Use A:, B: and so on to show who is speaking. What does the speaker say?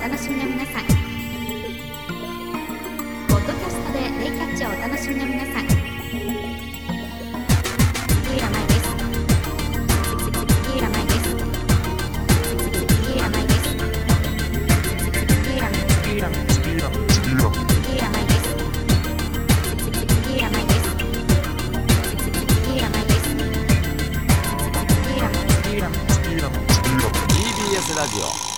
A: 楽しみの皆さん。ポッドキャストでレイキャッチをお楽しみの皆さん。杉浦舞です。です。す。す。す。です。
B: です。ラジオ